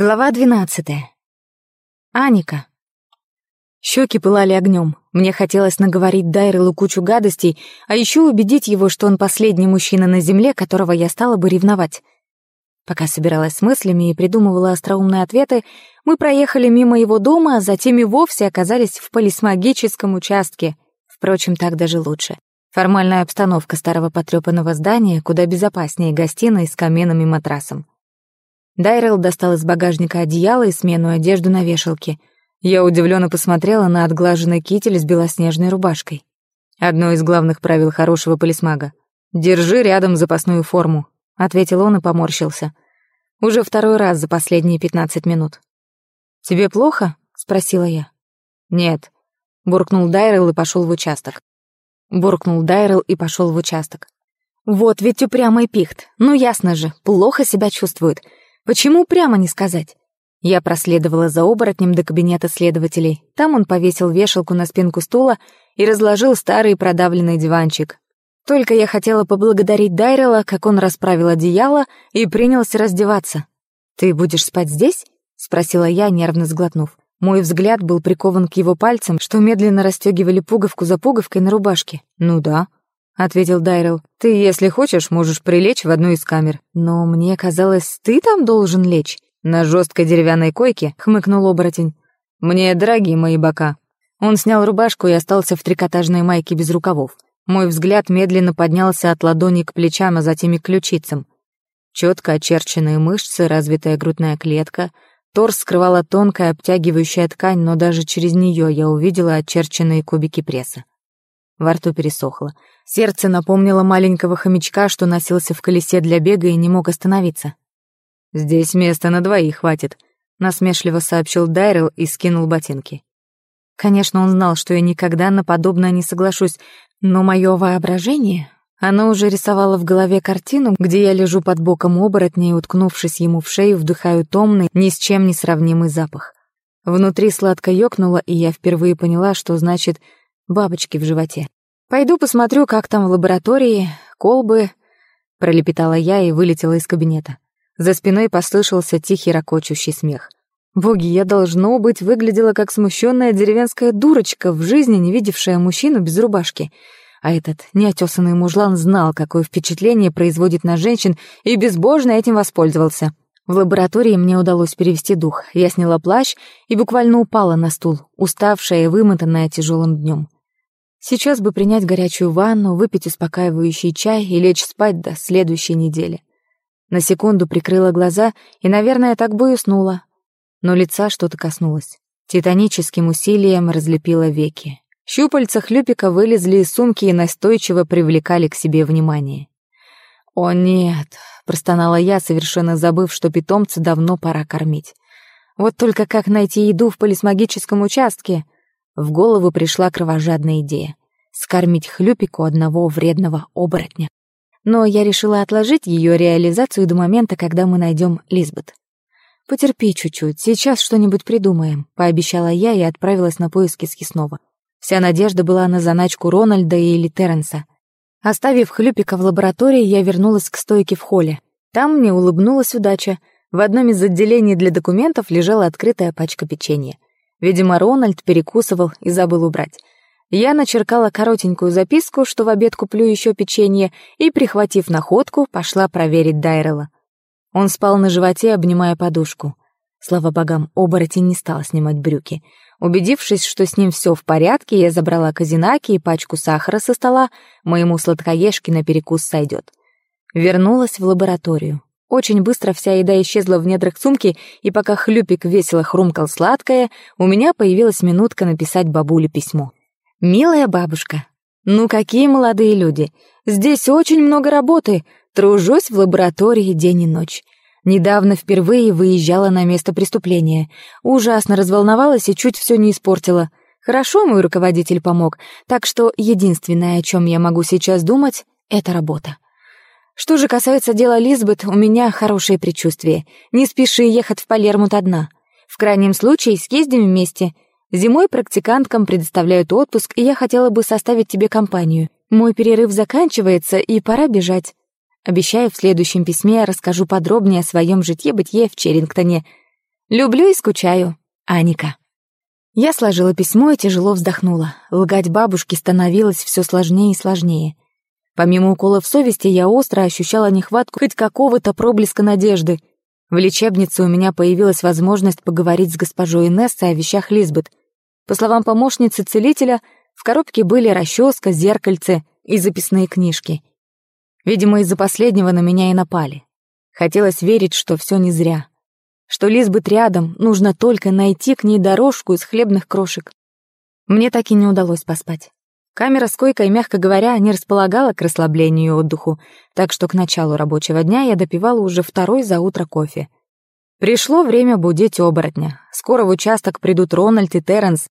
Глава двенадцатая. Аника. Щеки пылали огнем. Мне хотелось наговорить Дайрелу кучу гадостей, а еще убедить его, что он последний мужчина на земле, которого я стала бы ревновать. Пока собиралась с мыслями и придумывала остроумные ответы, мы проехали мимо его дома, а затем и вовсе оказались в полисмагическом участке. Впрочем, так даже лучше. Формальная обстановка старого потрепанного здания куда безопаснее гостиной с камином и матрасом. Дайрел достал из багажника одеяло и сменную одежду на вешалке. Я удивленно посмотрела на отглаженный китель с белоснежной рубашкой. Одно из главных правил хорошего полисмага. «Держи рядом запасную форму», — ответил он и поморщился. Уже второй раз за последние пятнадцать минут. «Тебе плохо?» — спросила я. «Нет», — буркнул Дайрел и пошел в участок. Буркнул Дайрел и пошел в участок. «Вот ведь упрямый пихт. Ну, ясно же, плохо себя чувствует. Почему прямо не сказать? Я проследовала за оборотнем до кабинета следователей. Там он повесил вешалку на спинку стула и разложил старый продавленный диванчик. Только я хотела поблагодарить Дайрела, как он расправил одеяло и принялся раздеваться. «Ты будешь спать здесь?» — спросила я, нервно сглотнув. Мой взгляд был прикован к его пальцам, что медленно расстегивали пуговку за пуговкой на рубашке. «Ну да», ответил Дайрел. «Ты, если хочешь, можешь прилечь в одну из камер». «Но мне казалось, ты там должен лечь». На жесткой деревянной койке хмыкнул оборотень. «Мне дорогие мои бока». Он снял рубашку и остался в трикотажной майке без рукавов. Мой взгляд медленно поднялся от ладони к плечам, а затем и к ключицам. Четко очерченные мышцы, развитая грудная клетка. Торс скрывала тонкая обтягивающая ткань, но даже через нее я увидела очерченные кубики пресса. Во рту пересохло. Сердце напомнило маленького хомячка, что носился в колесе для бега и не мог остановиться. «Здесь места на двоих хватит», — насмешливо сообщил Дайрел и скинул ботинки. Конечно, он знал, что я никогда на подобное не соглашусь, но мое воображение... Оно уже рисовало в голове картину, где я лежу под боком оборотня и, уткнувшись ему в шею, вдыхаю томный, ни с чем не сравнимый запах. Внутри сладко ёкнуло, и я впервые поняла, что значит «бабочки в животе». «Пойду посмотрю, как там в лаборатории, колбы...» Пролепетала я и вылетела из кабинета. За спиной послышался тихий ракочущий смех. Боги, я, должно быть, выглядела как смущенная деревенская дурочка, в жизни не видевшая мужчину без рубашки. А этот неотесанный мужлан знал, какое впечатление производит на женщин, и безбожно этим воспользовался. В лаборатории мне удалось перевести дух. Я сняла плащ и буквально упала на стул, уставшая и вымотанная тяжелым днем. Сейчас бы принять горячую ванну, выпить успокаивающий чай и лечь спать до следующей недели. На секунду прикрыла глаза и, наверное, так бы и уснула. Но лица что-то коснулось. Титаническим усилием разлепила веки. Щупальца хлюпика вылезли из сумки и настойчиво привлекали к себе внимание. «О нет!» — простонала я, совершенно забыв, что питомца давно пора кормить. «Вот только как найти еду в полисмагическом участке?» В голову пришла кровожадная идея — скормить хлюпику одного вредного оборотня. Но я решила отложить ее реализацию до момента, когда мы найдем Лизбет. «Потерпи чуть-чуть, сейчас что-нибудь придумаем», — пообещала я и отправилась на поиски Скиснова. Вся надежда была на заначку Рональда или Терренса. Оставив Хлюпика в лаборатории, я вернулась к стойке в холле. Там мне улыбнулась удача. В одном из отделений для документов лежала открытая пачка печенья. Видимо, Рональд перекусывал и забыл убрать. Я начеркала коротенькую записку, что в обед куплю еще печенье, и, прихватив находку, пошла проверить Дайрела. Он спал на животе, обнимая подушку. Слава богам, оборотень не стал снимать брюки. Убедившись, что с ним все в порядке, я забрала казинаки и пачку сахара со стола, моему сладкоежке на перекус сойдет. Вернулась в лабораторию. Очень быстро вся еда исчезла в недрах сумки, и пока хлюпик весело хрумкал сладкое, у меня появилась минутка написать бабуле письмо. «Милая бабушка, ну какие молодые люди! Здесь очень много работы, тружусь в лаборатории день и ночь». Недавно впервые выезжала на место преступления. Ужасно разволновалась и чуть все не испортила. Хорошо мой руководитель помог, так что единственное, о чем я могу сейчас думать, — это работа. Что же касается дела Лизбет, у меня хорошее предчувствие. Не спеши ехать в Палермут одна. В крайнем случае, съездим вместе. Зимой практиканткам предоставляют отпуск, и я хотела бы составить тебе компанию. Мой перерыв заканчивается, и пора бежать. Обещаю, в следующем письме я расскажу подробнее о своем житье-бытие в Черрингтоне. Люблю и скучаю. Аника. Я сложила письмо и тяжело вздохнула. Лгать бабушке становилось все сложнее и сложнее. Помимо уколов совести, я остро ощущала нехватку хоть какого-то проблеска надежды. В лечебнице у меня появилась возможность поговорить с госпожой Инессой о вещах Лизбет. По словам помощницы целителя, в коробке были расческа, зеркальце и записные книжки. Видимо, из-за последнего на меня и напали. Хотелось верить, что все не зря. Что Лизбет рядом, нужно только найти к ней дорожку из хлебных крошек. Мне так и не удалось поспать. Камера с койкой, мягко говоря, не располагала к расслаблению и отдыху, так что к началу рабочего дня я допивала уже второй за утро кофе. Пришло время будить оборотня. Скоро в участок придут Рональд и Терренс.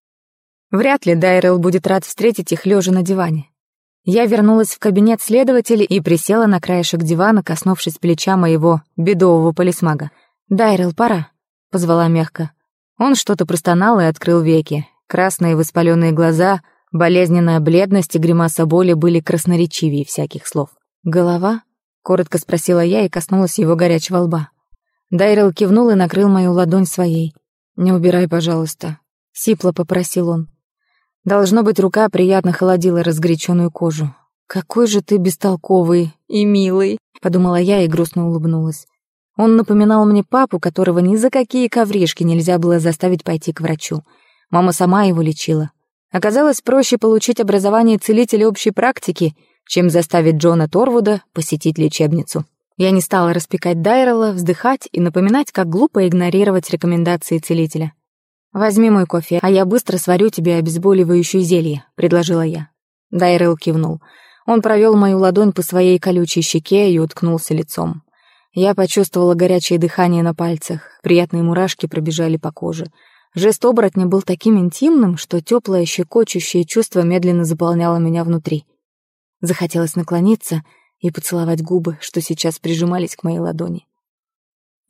Вряд ли Дайрелл будет рад встретить их лежа на диване. Я вернулась в кабинет следователя и присела на краешек дивана, коснувшись плеча моего бедового полисмага. «Дайрелл, пора», — позвала мягко. Он что-то простонал и открыл веки. Красные воспаленные глаза — Болезненная бледность и гримаса боли были красноречивее всяких слов. «Голова?» — коротко спросила я и коснулась его горячего лба. Дайрел кивнул и накрыл мою ладонь своей. «Не убирай, пожалуйста», — сипло попросил он. Должно быть, рука приятно холодила разгоряченную кожу. «Какой же ты бестолковый и милый», — подумала я и грустно улыбнулась. Он напоминал мне папу, которого ни за какие ковришки нельзя было заставить пойти к врачу. Мама сама его лечила, Оказалось проще получить образование целителя общей практики, чем заставить Джона Торвуда посетить лечебницу. Я не стала распекать Дайрелла, вздыхать и напоминать, как глупо игнорировать рекомендации целителя. «Возьми мой кофе, а я быстро сварю тебе обезболивающее зелье», — предложила я. Дайрелл кивнул. Он провел мою ладонь по своей колючей щеке и уткнулся лицом. Я почувствовала горячее дыхание на пальцах, приятные мурашки пробежали по коже — Жест оборотня был таким интимным, что теплое щекочущее чувство медленно заполняло меня внутри. Захотелось наклониться и поцеловать губы, что сейчас прижимались к моей ладони.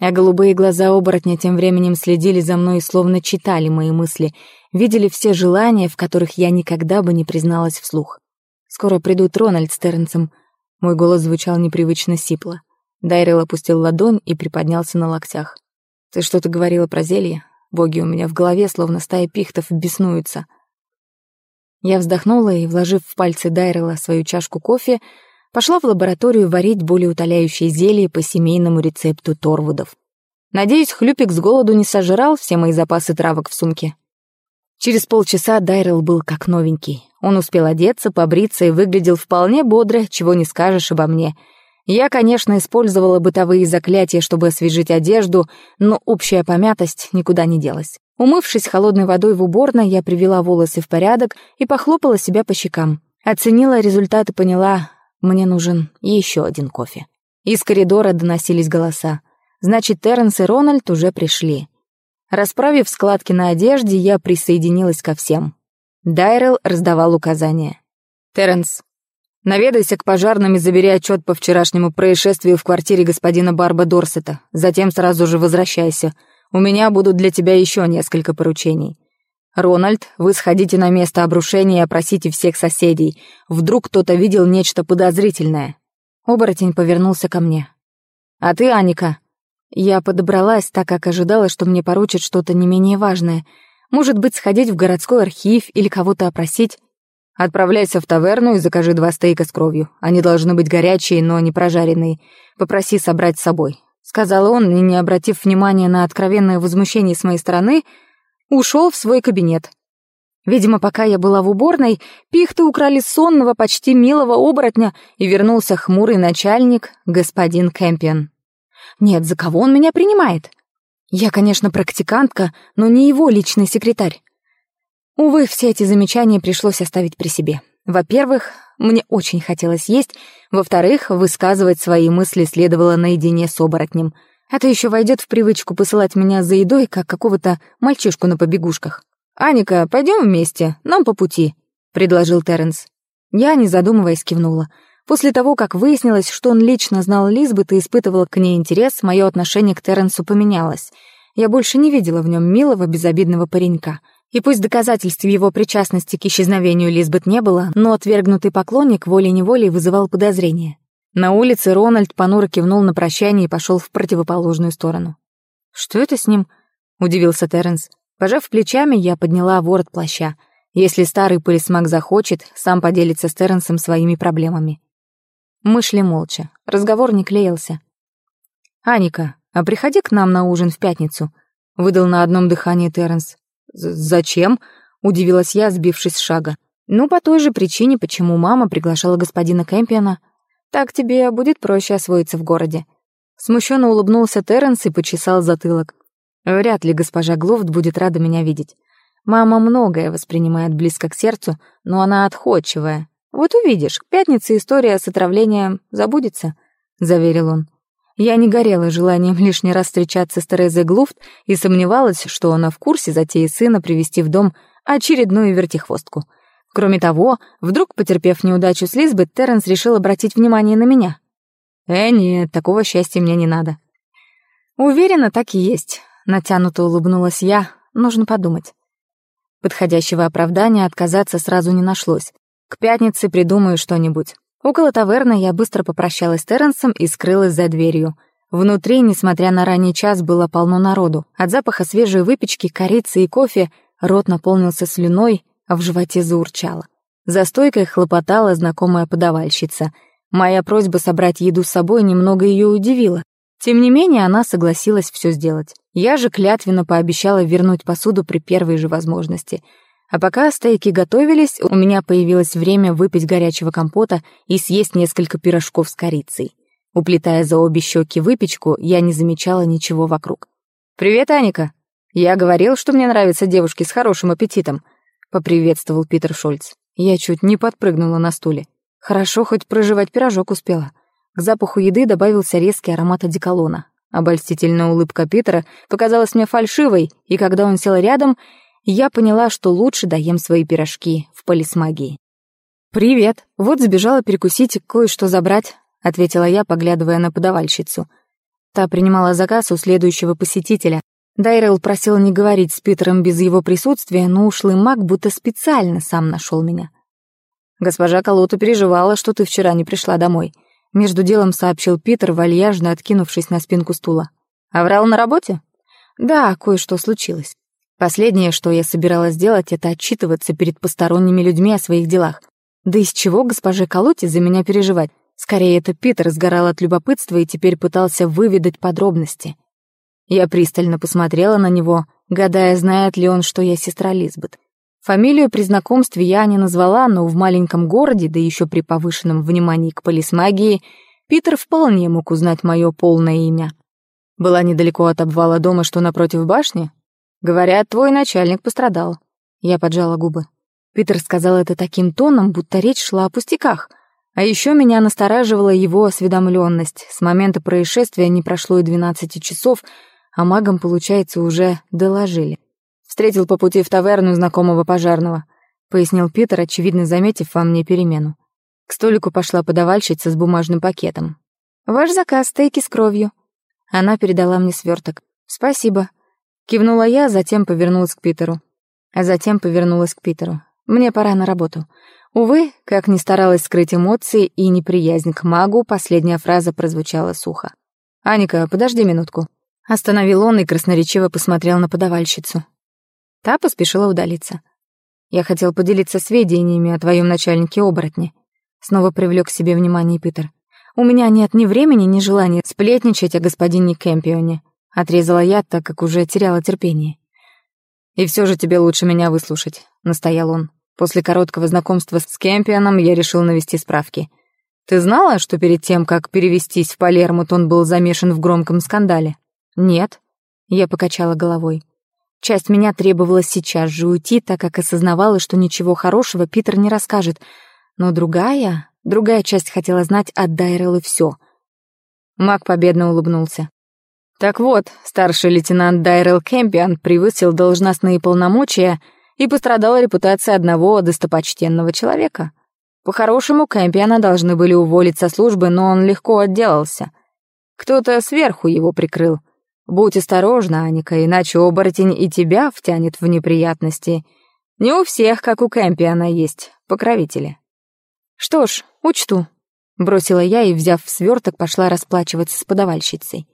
А голубые глаза оборотня тем временем следили за мной и словно читали мои мысли, видели все желания, в которых я никогда бы не призналась вслух. «Скоро придут Рональд с Терренсом». Мой голос звучал непривычно сипло. Дайрел опустил ладонь и приподнялся на локтях. «Ты что-то говорила про зелье? Боги у меня в голове, словно стая пихтов, беснуются. Я вздохнула и, вложив в пальцы Дайрела свою чашку кофе, пошла в лабораторию варить более утоляющие зелья по семейному рецепту Торвудов. Надеюсь, Хлюпик с голоду не сожрал все мои запасы травок в сумке. Через полчаса Дайрел был как новенький. Он успел одеться, побриться и выглядел вполне бодро, чего не скажешь обо мне — я, конечно, использовала бытовые заклятия, чтобы освежить одежду, но общая помятость никуда не делась. Умывшись холодной водой в уборной, я привела волосы в порядок и похлопала себя по щекам. Оценила результат и поняла, мне нужен еще один кофе. Из коридора доносились голоса. Значит, Терренс и Рональд уже пришли. Расправив складки на одежде, я присоединилась ко всем. Дайрел раздавал указания. «Терренс, Наведайся к пожарным и забери отчет по вчерашнему происшествию в квартире господина Барба Дорсета. Затем сразу же возвращайся. У меня будут для тебя еще несколько поручений. Рональд, вы сходите на место обрушения и опросите всех соседей. Вдруг кто-то видел нечто подозрительное. Оборотень повернулся ко мне. А ты, Аника? Я подобралась, так как ожидала, что мне поручат что-то не менее важное. Может быть, сходить в городской архив или кого-то опросить. Отправляйся в таверну и закажи два стейка с кровью. Они должны быть горячие, но не прожаренные. Попроси собрать с собой», — сказал он, и, не обратив внимания на откровенное возмущение с моей стороны, ушел в свой кабинет. Видимо, пока я была в уборной, пихты украли сонного, почти милого оборотня, и вернулся хмурый начальник, господин Кэмпион. «Нет, за кого он меня принимает?» Я, конечно, практикантка, но не его личный секретарь. Увы, все эти замечания пришлось оставить при себе. Во-первых, мне очень хотелось есть. Во-вторых, высказывать свои мысли следовало наедине с оборотнем. А то еще войдет в привычку посылать меня за едой, как какого-то мальчишку на побегушках. «Аника, пойдем вместе, нам по пути», — предложил Терренс. Я, не задумываясь, кивнула. После того, как выяснилось, что он лично знал Лизбет и испытывал к ней интерес, мое отношение к Терренсу поменялось. Я больше не видела в нем милого, безобидного паренька — и пусть доказательств его причастности к исчезновению Лизбет не было, но отвергнутый поклонник волей-неволей вызывал подозрения. На улице Рональд понуро кивнул на прощание и пошел в противоположную сторону. «Что это с ним?» удивился Терренс. Пожав плечами, я подняла ворот плаща. Если старый полисмак захочет, сам поделится с Терренсом своими проблемами. Мы шли молча. Разговор не клеился. «Аника, а приходи к нам на ужин в пятницу», — выдал на одном дыхании Терренс. «Зачем?» — удивилась я, сбившись с шага. «Ну, по той же причине, почему мама приглашала господина Кэмпиона. Так тебе будет проще освоиться в городе». Смущенно улыбнулся Терренс и почесал затылок. «Вряд ли госпожа Глофт будет рада меня видеть. Мама многое воспринимает близко к сердцу, но она отходчивая. Вот увидишь, к пятнице история с отравлением забудется», — заверил он. Я не горела желанием лишний раз встречаться с Терезой Глуфт и сомневалась, что она в курсе затеи сына привести в дом очередную вертихвостку. Кроме того, вдруг, потерпев неудачу с Лизбет, Терренс решил обратить внимание на меня. «Э, нет, такого счастья мне не надо». «Уверена, так и есть», — натянуто улыбнулась я. «Нужно подумать». Подходящего оправдания отказаться сразу не нашлось. К пятнице придумаю что-нибудь. Около таверны я быстро попрощалась с Терренсом и скрылась за дверью. Внутри, несмотря на ранний час, было полно народу. От запаха свежей выпечки, корицы и кофе рот наполнился слюной, а в животе заурчало. За стойкой хлопотала знакомая подавальщица. Моя просьба собрать еду с собой немного ее удивила. Тем не менее, она согласилась все сделать. Я же клятвенно пообещала вернуть посуду при первой же возможности — а пока стейки готовились, у меня появилось время выпить горячего компота и съесть несколько пирожков с корицей. Уплетая за обе щеки выпечку, я не замечала ничего вокруг. «Привет, Аника!» «Я говорил, что мне нравятся девушки с хорошим аппетитом», — поприветствовал Питер Шольц. Я чуть не подпрыгнула на стуле. Хорошо, хоть проживать пирожок успела. К запаху еды добавился резкий аромат одеколона. Обольстительная улыбка Питера показалась мне фальшивой, и когда он сел рядом, я поняла, что лучше даем свои пирожки в полисмагии. «Привет! Вот сбежала перекусить и кое-что забрать», — ответила я, поглядывая на подавальщицу. Та принимала заказ у следующего посетителя. Дайрелл просил не говорить с Питером без его присутствия, но ушлый маг будто специально сам нашел меня. «Госпожа Колоту переживала, что ты вчера не пришла домой», — между делом сообщил Питер, вальяжно откинувшись на спинку стула. «А врал на работе?» «Да, кое-что случилось». Последнее, что я собиралась делать, это отчитываться перед посторонними людьми о своих делах. Да из чего госпоже Колоти за меня переживать? Скорее, это Питер сгорал от любопытства и теперь пытался выведать подробности. Я пристально посмотрела на него, гадая, знает ли он, что я сестра Лизбет. Фамилию при знакомстве я не назвала, но в маленьком городе, да еще при повышенном внимании к полисмагии, Питер вполне мог узнать мое полное имя. Была недалеко от обвала дома, что напротив башни, Говорят, твой начальник пострадал. Я поджала губы. Питер сказал это таким тоном, будто речь шла о пустяках. А еще меня настораживала его осведомленность. С момента происшествия не прошло и 12 часов, а магам, получается, уже доложили. Встретил по пути в таверну знакомого пожарного, пояснил Питер, очевидно заметив во мне перемену. К столику пошла подавальщица с бумажным пакетом. «Ваш заказ, стейки с кровью». Она передала мне сверток. «Спасибо», Кивнула я, затем повернулась к Питеру. А затем повернулась к Питеру. Мне пора на работу. Увы, как ни старалась скрыть эмоции и неприязнь к магу, последняя фраза прозвучала сухо. «Аника, подожди минутку». Остановил он и красноречиво посмотрел на подавальщицу. Та поспешила удалиться. «Я хотел поделиться сведениями о твоем начальнике-оборотне». Снова привлек к себе внимание Питер. «У меня нет ни времени, ни желания сплетничать о господине Кэмпионе. Отрезала я, так как уже теряла терпение. «И все же тебе лучше меня выслушать», — настоял он. После короткого знакомства с Кемпионом я решил навести справки. «Ты знала, что перед тем, как перевестись в Палермут, он был замешан в громком скандале?» «Нет», — я покачала головой. Часть меня требовала сейчас же уйти, так как осознавала, что ничего хорошего Питер не расскажет. Но другая, другая часть хотела знать от Дайрелла все. Мак победно улыбнулся. Так вот, старший лейтенант Дайрел Кэмпиан превысил должностные полномочия и пострадала репутация одного достопочтенного человека. По-хорошему, Кэмпиана должны были уволить со службы, но он легко отделался. Кто-то сверху его прикрыл. Будь осторожна, Аника, иначе оборотень и тебя втянет в неприятности. Не у всех, как у Кэмпиана, есть покровители. Что ж, учту. Бросила я и, взяв сверток, пошла расплачиваться с подавальщицей.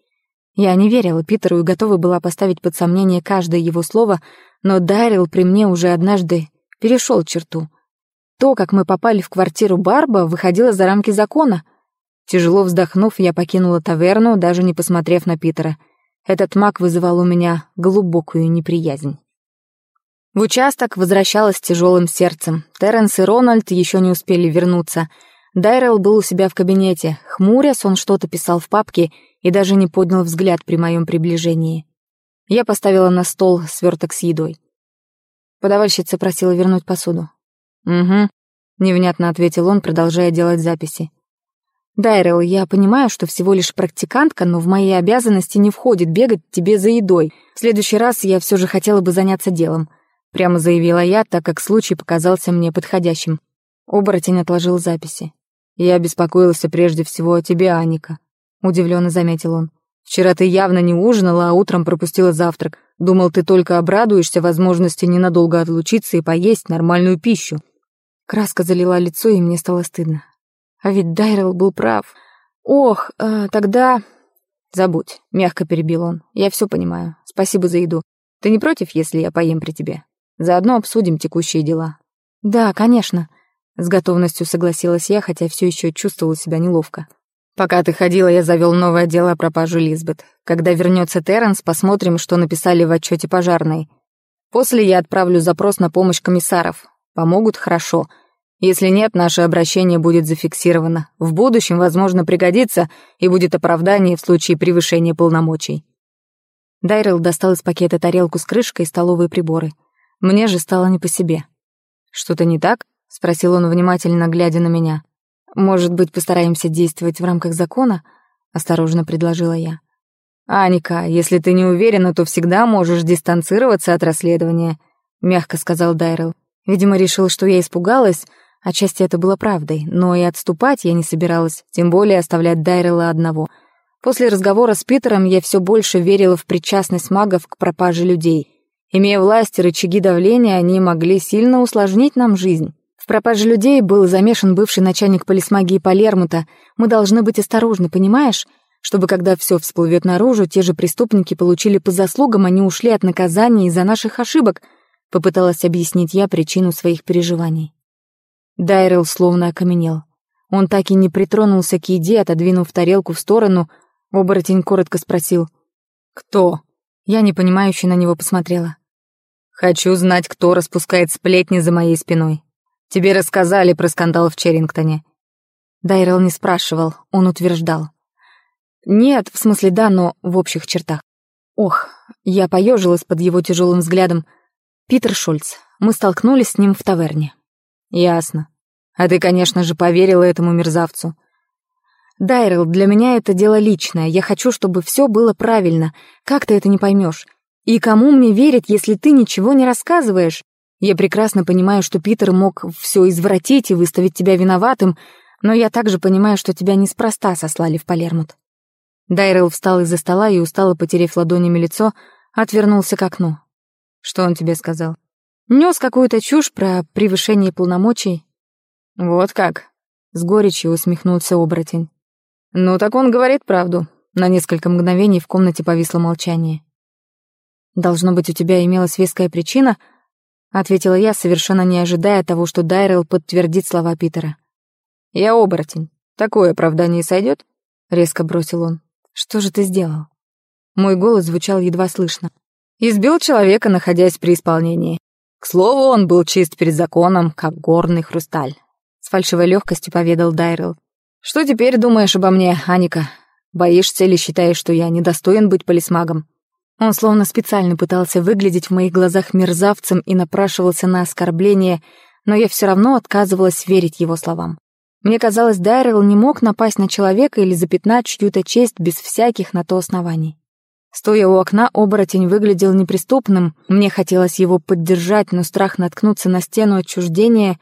Я не верила Питеру и готова была поставить под сомнение каждое его слово, но Дарил при мне уже однажды перешел черту. То, как мы попали в квартиру Барба, выходило за рамки закона. Тяжело вздохнув, я покинула таверну, даже не посмотрев на Питера. Этот маг вызывал у меня глубокую неприязнь. В участок возвращалась тяжелым сердцем. Терренс и Рональд еще не успели вернуться — Дайрелл был у себя в кабинете. Хмурясь, он что-то писал в папке и даже не поднял взгляд при моем приближении. Я поставила на стол сверток с едой. Подавальщица просила вернуть посуду. «Угу», — невнятно ответил он, продолжая делать записи. Дайрелл, я понимаю, что всего лишь практикантка, но в мои обязанности не входит бегать тебе за едой. В следующий раз я все же хотела бы заняться делом», — прямо заявила я, так как случай показался мне подходящим. Оборотень отложил записи. Я беспокоился прежде всего о тебе, Аника», — удивленно заметил он. «Вчера ты явно не ужинала, а утром пропустила завтрак. Думал, ты только обрадуешься возможности ненадолго отлучиться и поесть нормальную пищу». Краска залила лицо, и мне стало стыдно. А ведь Дайрелл был прав. «Ох, э, тогда...» «Забудь», — мягко перебил он. «Я все понимаю. Спасибо за еду. Ты не против, если я поем при тебе? Заодно обсудим текущие дела». «Да, конечно», с готовностью согласилась я, хотя все еще чувствовала себя неловко. Пока ты ходила, я завел новое дело о пропаже Лизбет. Когда вернется Терренс, посмотрим, что написали в отчете пожарной. После я отправлю запрос на помощь комиссаров. Помогут хорошо. Если нет, наше обращение будет зафиксировано. В будущем, возможно, пригодится и будет оправдание в случае превышения полномочий. Дайрел достал из пакета тарелку с крышкой и столовые приборы. Мне же стало не по себе. Что-то не так? Спросил он внимательно, глядя на меня. «Может быть, постараемся действовать в рамках закона?» Осторожно предложила я. «Аника, если ты не уверена, то всегда можешь дистанцироваться от расследования», — мягко сказал Дайрелл. Видимо, решил, что я испугалась, отчасти это было правдой, но и отступать я не собиралась, тем более оставлять Дайрела одного. После разговора с Питером я все больше верила в причастность магов к пропаже людей. Имея власть и рычаги давления, они могли сильно усложнить нам жизнь. В пропаже людей был замешан бывший начальник полисмагии Палермута. Мы должны быть осторожны, понимаешь? Чтобы, когда все всплывет наружу, те же преступники получили по заслугам, они ушли от наказания из-за наших ошибок, попыталась объяснить я причину своих переживаний. Дайрел словно окаменел. Он так и не притронулся к еде, отодвинув тарелку в сторону. Оборотень коротко спросил. «Кто?» Я непонимающе на него посмотрела. «Хочу знать, кто распускает сплетни за моей спиной. Тебе рассказали про скандал в Черрингтоне». Дайрелл не спрашивал, он утверждал. «Нет, в смысле да, но в общих чертах». Ох, я поежилась под его тяжелым взглядом. «Питер Шульц, мы столкнулись с ним в таверне». «Ясно. А ты, конечно же, поверила этому мерзавцу». «Дайрелл, для меня это дело личное. Я хочу, чтобы все было правильно. Как ты это не поймешь? И кому мне верить, если ты ничего не рассказываешь? Я прекрасно понимаю, что Питер мог все извратить и выставить тебя виноватым, но я также понимаю, что тебя неспроста сослали в Палермут». Дайрел встал из-за стола и, устало потеряв ладонями лицо, отвернулся к окну. «Что он тебе сказал?» Нес какую-то чушь про превышение полномочий. «Вот как?» — с горечью усмехнулся оборотень. «Ну, так он говорит правду». На несколько мгновений в комнате повисло молчание. «Должно быть, у тебя имелась веская причина?» — ответила я, совершенно не ожидая того, что Дайрелл подтвердит слова Питера. «Я оборотень. Такое оправдание сойдет?» — резко бросил он. «Что же ты сделал?» Мой голос звучал едва слышно. «Избил человека, находясь при исполнении. К слову, он был чист перед законом, как горный хрусталь», — с фальшивой легкостью поведал Дайрелл. «Что теперь думаешь обо мне, Аника? Боишься или считаешь, что я недостоин быть полисмагом?» Он словно специально пытался выглядеть в моих глазах мерзавцем и напрашивался на оскорбление, но я все равно отказывалась верить его словам. Мне казалось, Дайрелл не мог напасть на человека или запятнать чью-то честь без всяких на то оснований. Стоя у окна, оборотень выглядел неприступным, мне хотелось его поддержать, но страх наткнуться на стену отчуждения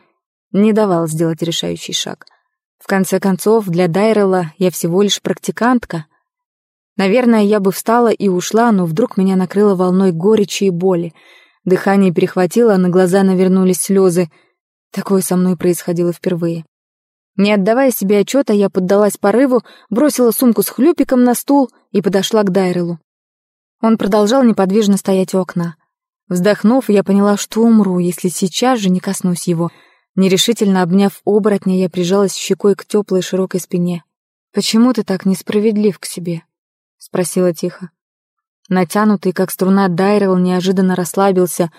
не давал сделать решающий шаг — в конце концов, для Дайрела я всего лишь практикантка. Наверное, я бы встала и ушла, но вдруг меня накрыло волной горечи и боли. Дыхание перехватило, а на глаза навернулись слезы. Такое со мной происходило впервые. Не отдавая себе отчета, я поддалась порыву, бросила сумку с хлюпиком на стул и подошла к Дайрелу. Он продолжал неподвижно стоять у окна. Вздохнув, я поняла, что умру, если сейчас же не коснусь его. Нерешительно обняв оборотня, я прижалась щекой к теплой широкой спине. «Почему ты так несправедлив к себе?» — спросила тихо. Натянутый, как струна, Дайрелл неожиданно расслабился.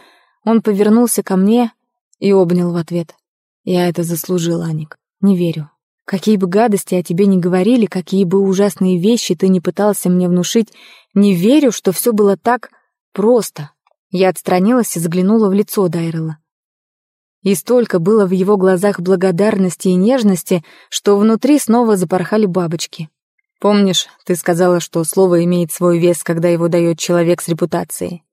Он повернулся ко мне и обнял в ответ. «Я это заслужил, Аник. Не верю. Какие бы гадости о тебе не говорили, какие бы ужасные вещи ты не пытался мне внушить, не верю, что все было так просто». Я отстранилась и заглянула в лицо Дайрелла. И столько было в его глазах благодарности и нежности, что внутри снова запорхали бабочки. Помнишь, ты сказала, что слово имеет свой вес, когда его дает человек с репутацией.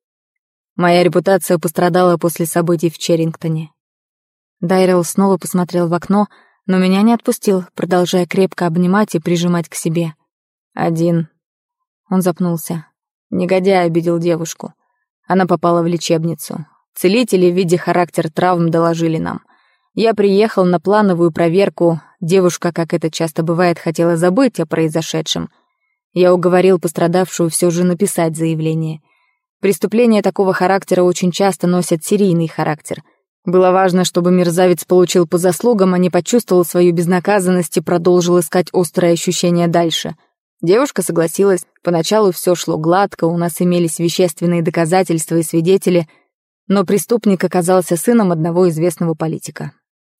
Моя репутация пострадала после событий в Черрингтоне. Дайрелл снова посмотрел в окно, но меня не отпустил, продолжая крепко обнимать и прижимать к себе. Один. Он запнулся. Негодяй обидел девушку. Она попала в лечебницу. Целители в виде характер травм доложили нам. Я приехал на плановую проверку, Девушка, как это часто бывает, хотела забыть о произошедшем. Я уговорил пострадавшую все же написать заявление. Преступления такого характера очень часто носят серийный характер. Было важно, чтобы мерзавец получил по заслугам, а не почувствовал свою безнаказанность и продолжил искать острое ощущение дальше. Девушка согласилась, поначалу все шло гладко, у нас имелись вещественные доказательства и свидетели, но преступник оказался сыном одного известного политика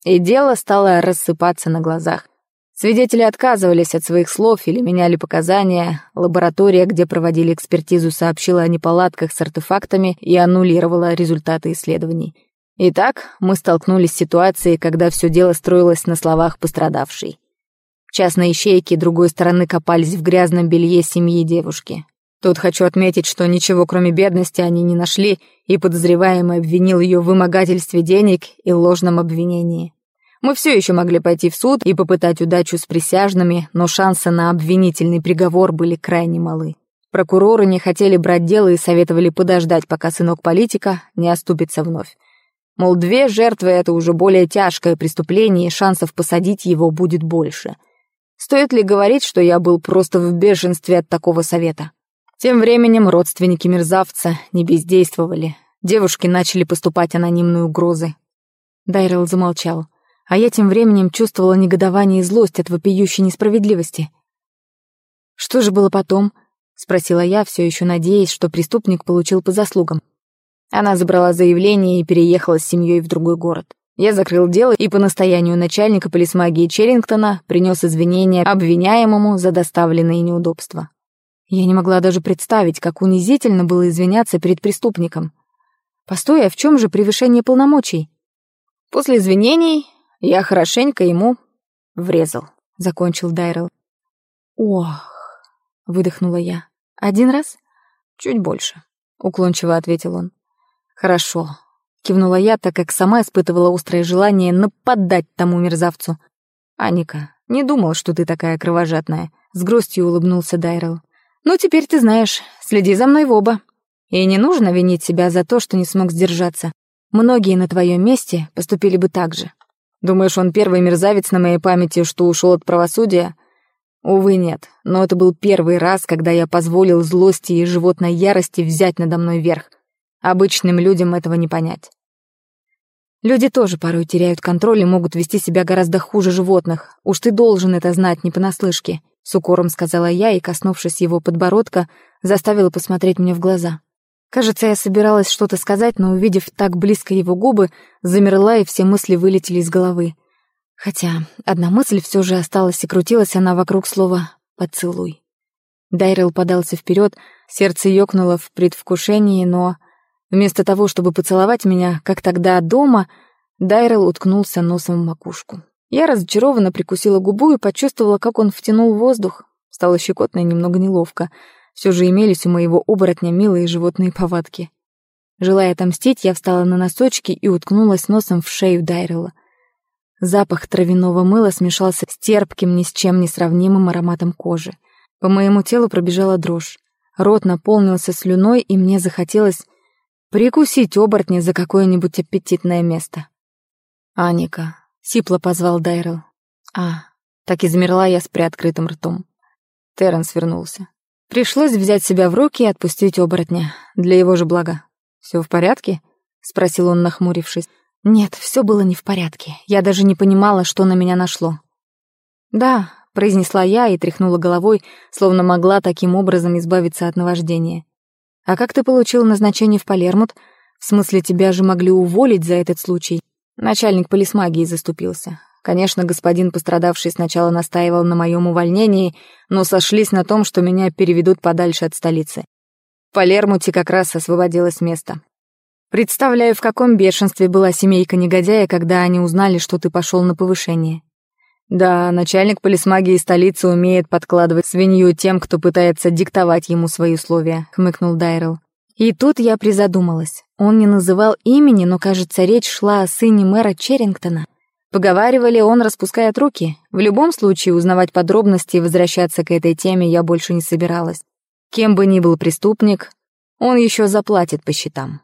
и дело стало рассыпаться на глазах. Свидетели отказывались от своих слов или меняли показания. Лаборатория, где проводили экспертизу, сообщила о неполадках с артефактами и аннулировала результаты исследований. Итак, мы столкнулись с ситуацией, когда все дело строилось на словах пострадавшей. Частные ищейки другой стороны копались в грязном белье семьи девушки. Тут хочу отметить, что ничего кроме бедности они не нашли, и подозреваемый обвинил ее в вымогательстве денег и ложном обвинении. Мы все еще могли пойти в суд и попытать удачу с присяжными, но шансы на обвинительный приговор были крайне малы. Прокуроры не хотели брать дело и советовали подождать, пока сынок политика не оступится вновь. Мол, две жертвы — это уже более тяжкое преступление, и шансов посадить его будет больше. Стоит ли говорить, что я был просто в бешенстве от такого совета? Тем временем родственники мерзавца не бездействовали. Девушки начали поступать анонимные угрозы. Дайрелл замолчал а я тем временем чувствовала негодование и злость от вопиющей несправедливости. «Что же было потом?» — спросила я, все еще надеясь, что преступник получил по заслугам. Она забрала заявление и переехала с семьей в другой город. Я закрыл дело и по настоянию начальника полисмагии Черрингтона принес извинения обвиняемому за доставленные неудобства. Я не могла даже представить, как унизительно было извиняться перед преступником. Постой, а в чем же превышение полномочий? После извинений я хорошенько ему врезал, закончил Дайрел. Ох, выдохнула я. Один раз? Чуть больше, уклончиво ответил он. Хорошо, кивнула я, так как сама испытывала острое желание нападать тому мерзавцу. Аника, не думал, что ты такая кровожадная, с грустью улыбнулся Дайрел. Ну, теперь ты знаешь, следи за мной в оба. И не нужно винить себя за то, что не смог сдержаться. Многие на твоем месте поступили бы так же. Думаешь, он первый мерзавец на моей памяти, что ушел от правосудия? Увы, нет. Но это был первый раз, когда я позволил злости и животной ярости взять надо мной верх. Обычным людям этого не понять. Люди тоже порой теряют контроль и могут вести себя гораздо хуже животных. Уж ты должен это знать не понаслышке, — с укором сказала я и, коснувшись его подбородка, заставила посмотреть мне в глаза. Кажется, я собиралась что-то сказать, но, увидев так близко его губы, замерла, и все мысли вылетели из головы. Хотя одна мысль все же осталась, и крутилась она вокруг слова «поцелуй». Дайрел подался вперед, сердце ёкнуло в предвкушении, но вместо того, чтобы поцеловать меня, как тогда дома, Дайрел уткнулся носом в макушку. Я разочарованно прикусила губу и почувствовала, как он втянул воздух. Стало щекотно и немного неловко — все же имелись у моего оборотня милые животные повадки. Желая отомстить, я встала на носочки и уткнулась носом в шею Дайрела. Запах травяного мыла смешался с терпким, ни с чем не сравнимым ароматом кожи. По моему телу пробежала дрожь. Рот наполнился слюной, и мне захотелось прикусить оборотня за какое-нибудь аппетитное место. «Аника», — сипло позвал Дайрел. «А, так и замерла я с приоткрытым ртом». Терренс вернулся. Пришлось взять себя в руки и отпустить оборотня. Для его же блага. «Все в порядке?» — спросил он, нахмурившись. «Нет, все было не в порядке. Я даже не понимала, что на меня нашло». «Да», — произнесла я и тряхнула головой, словно могла таким образом избавиться от наваждения. «А как ты получил назначение в Палермут? В смысле, тебя же могли уволить за этот случай?» Начальник полисмагии заступился. Конечно, господин, пострадавший, сначала настаивал на моем увольнении, но сошлись на том, что меня переведут подальше от столицы. В Палермуте как раз освободилось место. Представляю, в каком бешенстве была семейка негодяя, когда они узнали, что ты пошел на повышение. Да, начальник полисмагии столицы умеет подкладывать свинью тем, кто пытается диктовать ему свои условия, хмыкнул Дайрел. И тут я призадумалась. Он не называл имени, но, кажется, речь шла о сыне мэра Черрингтона. Поговаривали, он распускает руки. В любом случае, узнавать подробности и возвращаться к этой теме я больше не собиралась. Кем бы ни был преступник, он еще заплатит по счетам.